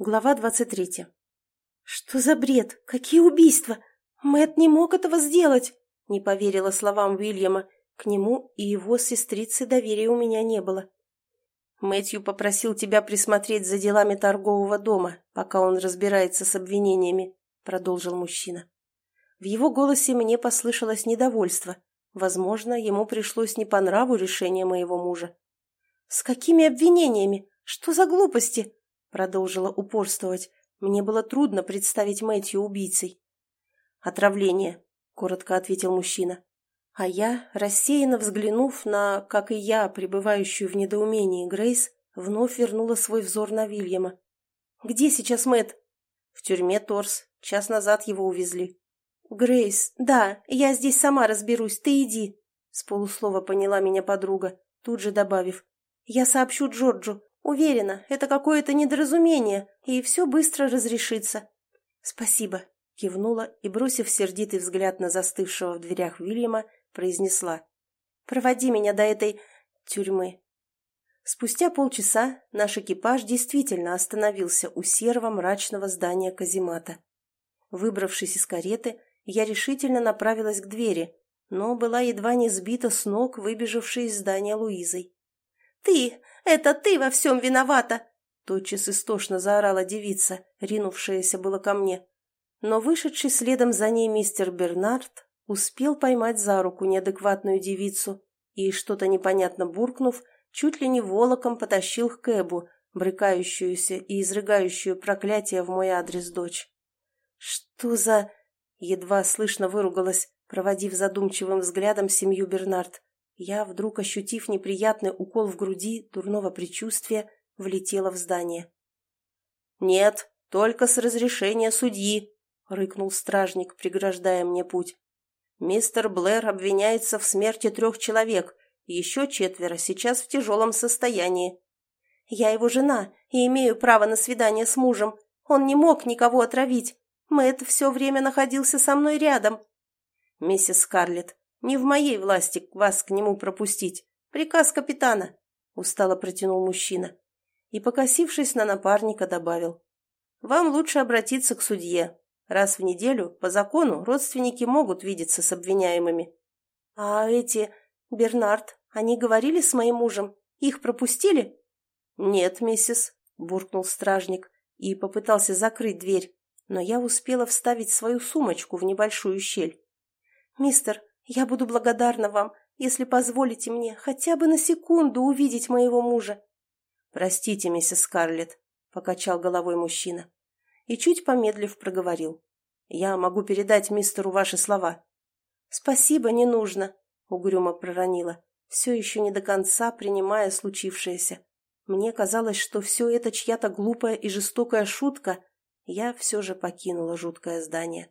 Глава двадцать третья. «Что за бред? Какие убийства? Мэт не мог этого сделать!» Не поверила словам Уильяма. К нему и его сестрице доверия у меня не было. Мэтью попросил тебя присмотреть за делами торгового дома, пока он разбирается с обвинениями, продолжил мужчина. В его голосе мне послышалось недовольство. Возможно, ему пришлось не по нраву решение моего мужа. «С какими обвинениями? Что за глупости?» Продолжила упорствовать. Мне было трудно представить Мэтью убийцей. «Отравление», — коротко ответил мужчина. А я, рассеянно взглянув на, как и я, пребывающую в недоумении Грейс, вновь вернула свой взор на Вильяма. «Где сейчас Мэт? «В тюрьме Торс. Час назад его увезли». «Грейс, да, я здесь сама разберусь, ты иди», — с полуслова поняла меня подруга, тут же добавив. «Я сообщу Джорджу, Уверена, это какое-то недоразумение, и все быстро разрешится. Спасибо, кивнула и, бросив сердитый взгляд на застывшего в дверях Вильяма, произнесла. Проводи меня до этой тюрьмы. Спустя полчаса наш экипаж действительно остановился у серого мрачного здания каземата. Выбравшись из кареты, я решительно направилась к двери, но была едва не сбита с ног, выбежавшей из здания Луизой. «Ты! Это ты во всем виновата!» Тотчас истошно заорала девица, ринувшаяся было ко мне. Но вышедший следом за ней мистер Бернард успел поймать за руку неадекватную девицу и, что-то непонятно буркнув, чуть ли не волоком потащил к Кэбу, брыкающуюся и изрыгающую проклятие в мой адрес дочь. «Что за...» — едва слышно выругалась, проводив задумчивым взглядом семью Бернард. Я, вдруг ощутив неприятный укол в груди, дурного предчувствия, влетела в здание. «Нет, только с разрешения судьи», — рыкнул стражник, преграждая мне путь. «Мистер Блэр обвиняется в смерти трех человек, еще четверо сейчас в тяжелом состоянии». «Я его жена и имею право на свидание с мужем. Он не мог никого отравить. Мэтт все время находился со мной рядом». «Миссис Скарлетт, не в моей власти вас к нему пропустить. Приказ капитана, — устало протянул мужчина. И, покосившись на напарника, добавил. Вам лучше обратиться к судье. Раз в неделю, по закону, родственники могут видеться с обвиняемыми. А эти... Бернард, они говорили с моим мужем? Их пропустили? Нет, миссис, — буркнул стражник и попытался закрыть дверь, но я успела вставить свою сумочку в небольшую щель. «Мистер, я буду благодарна вам, если позволите мне хотя бы на секунду увидеть моего мужа. Простите, миссис Скарлетт, покачал головой мужчина и чуть помедлив проговорил. Я могу передать мистеру ваши слова. Спасибо, не нужно, угрюмо проронила, все еще не до конца принимая случившееся. Мне казалось, что все это чья-то глупая и жестокая шутка. Я все же покинула жуткое здание.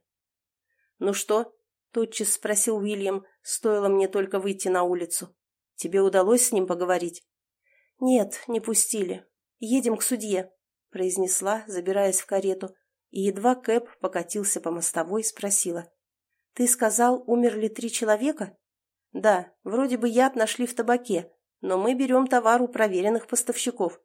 «Ну что, Тотчас спросил Уильям, стоило мне только выйти на улицу. «Тебе удалось с ним поговорить?» «Нет, не пустили. Едем к судье», — произнесла, забираясь в карету, и едва Кэп покатился по мостовой, спросила. «Ты сказал, умерли три человека?» «Да, вроде бы яд нашли в табаке, но мы берем товар у проверенных поставщиков».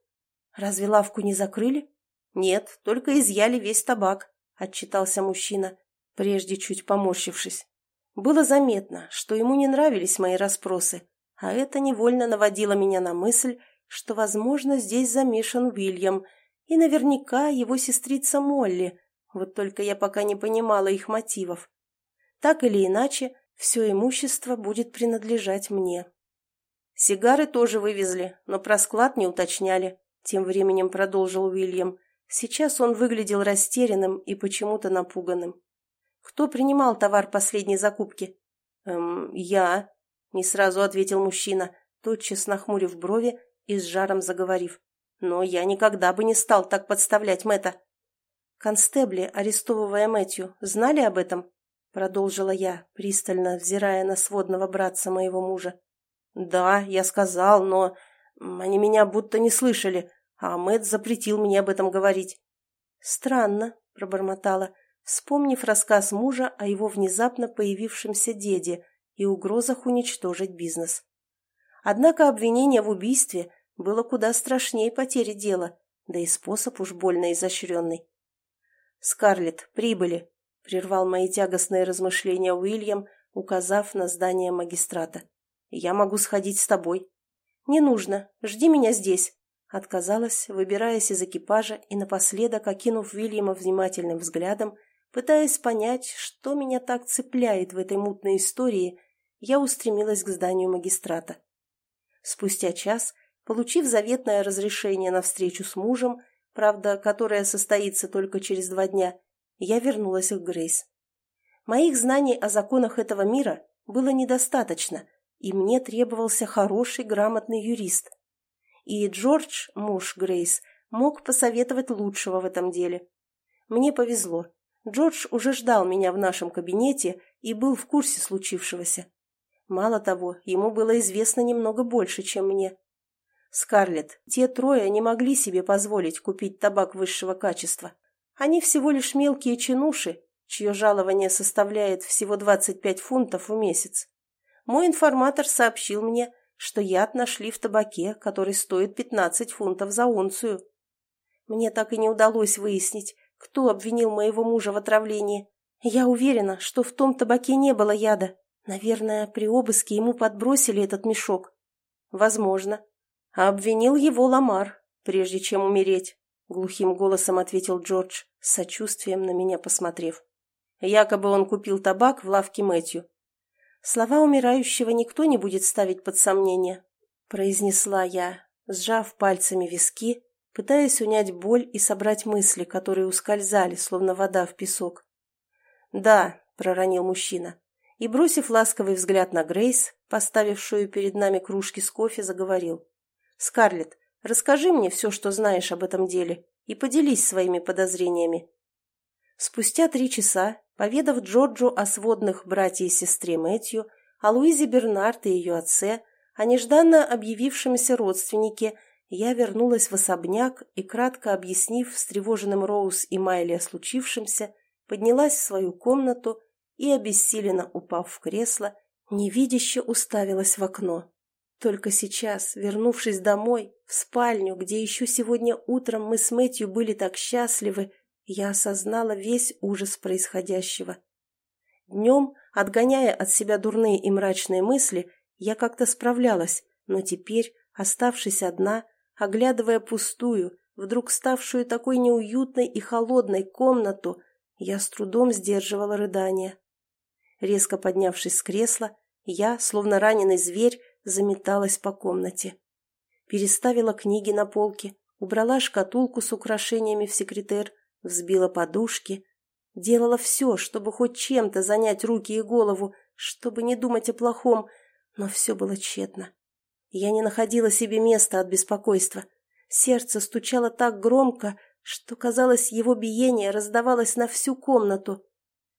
«Разве лавку не закрыли?» «Нет, только изъяли весь табак», — отчитался мужчина, прежде чуть поморщившись. Было заметно, что ему не нравились мои расспросы, а это невольно наводило меня на мысль, что, возможно, здесь замешан Уильям, и наверняка его сестрица Молли, вот только я пока не понимала их мотивов. Так или иначе, все имущество будет принадлежать мне. Сигары тоже вывезли, но про склад не уточняли, тем временем продолжил Уильям. Сейчас он выглядел растерянным и почему-то напуганным. Кто принимал товар последней закупки? Эм, я, не сразу ответил мужчина, тотчас нахмурив брови и с жаром заговорив. Но я никогда бы не стал так подставлять Мэтта. Констебли, арестовывая Мэтью, знали об этом? Продолжила я, пристально взирая на сводного братца моего мужа. Да, я сказал, но они меня будто не слышали, а Мэтт запретил мне об этом говорить. Странно, пробормотала, вспомнив рассказ мужа о его внезапно появившемся деде и угрозах уничтожить бизнес. Однако обвинение в убийстве было куда страшнее потери дела, да и способ уж больно изощренный. «Скарлетт, прибыли!» — прервал мои тягостные размышления Уильям, указав на здание магистрата. «Я могу сходить с тобой». «Не нужно. Жди меня здесь», — отказалась, выбираясь из экипажа и напоследок, окинув Уильяма внимательным взглядом, пытаясь понять, что меня так цепляет в этой мутной истории, я устремилась к зданию магистрата. Спустя час, получив заветное разрешение на встречу с мужем, правда, которая состоится только через два дня, я вернулась к Грейс. Моих знаний о законах этого мира было недостаточно, и мне требовался хороший, грамотный юрист. И Джордж, муж Грейс, мог посоветовать лучшего в этом деле. Мне повезло. Джордж уже ждал меня в нашем кабинете и был в курсе случившегося. Мало того, ему было известно немного больше, чем мне. Скарлетт, те трое не могли себе позволить купить табак высшего качества. Они всего лишь мелкие чинуши, чье жалование составляет всего 25 фунтов в месяц. Мой информатор сообщил мне, что яд нашли в табаке, который стоит 15 фунтов за унцию. Мне так и не удалось выяснить, кто обвинил моего мужа в отравлении. Я уверена, что в том табаке не было яда. Наверное, при обыске ему подбросили этот мешок. Возможно. А обвинил его Ламар, прежде чем умереть, глухим голосом ответил Джордж, с сочувствием на меня посмотрев. Якобы он купил табак в лавке Мэтью. Слова умирающего никто не будет ставить под сомнение, произнесла я, сжав пальцами виски, пытаясь унять боль и собрать мысли, которые ускользали, словно вода в песок. «Да», — проронил мужчина, и, бросив ласковый взгляд на Грейс, поставившую перед нами кружки с кофе, заговорил. «Скарлетт, расскажи мне все, что знаешь об этом деле, и поделись своими подозрениями». Спустя три часа, поведав Джорджу о сводных братье и сестре Мэтью, о Луизе Бернард и ее отце, о нежданно объявившемся родственнике, я вернулась в особняк и, кратко объяснив встревоженным Роуз и Майли о случившемся, поднялась в свою комнату и, обессиленно упав в кресло, невидяще уставилась в окно. Только сейчас, вернувшись домой, в спальню, где еще сегодня утром мы с Мэтью были так счастливы, я осознала весь ужас происходящего. Днем, отгоняя от себя дурные и мрачные мысли, я как-то справлялась, но теперь, оставшись одна, оглядывая пустую, вдруг ставшую такой неуютной и холодной комнату, я с трудом сдерживала рыдания. Резко поднявшись с кресла, я, словно раненый зверь, заметалась по комнате. Переставила книги на полке, убрала шкатулку с украшениями в секретер, взбила подушки. Делала все, чтобы хоть чем-то занять руки и голову, чтобы не думать о плохом, но все было тщетно. Я не находила себе места от беспокойства. Сердце стучало так громко, что, казалось, его биение раздавалось на всю комнату.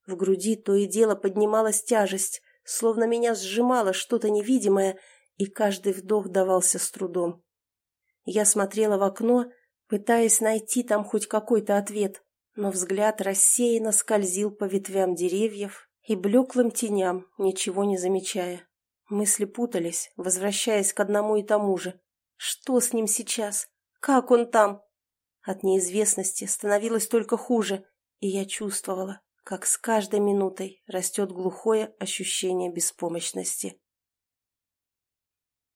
В груди то и дело поднималась тяжесть, словно меня сжимало что-то невидимое, и каждый вдох давался с трудом. Я смотрела в окно, пытаясь найти там хоть какой-то ответ, но взгляд рассеянно скользил по ветвям деревьев и блеклым теням, ничего не замечая. Мысли путались, возвращаясь к одному и тому же. Что с ним сейчас? Как он там? От неизвестности становилось только хуже, и я чувствовала, как с каждой минутой растет глухое ощущение беспомощности.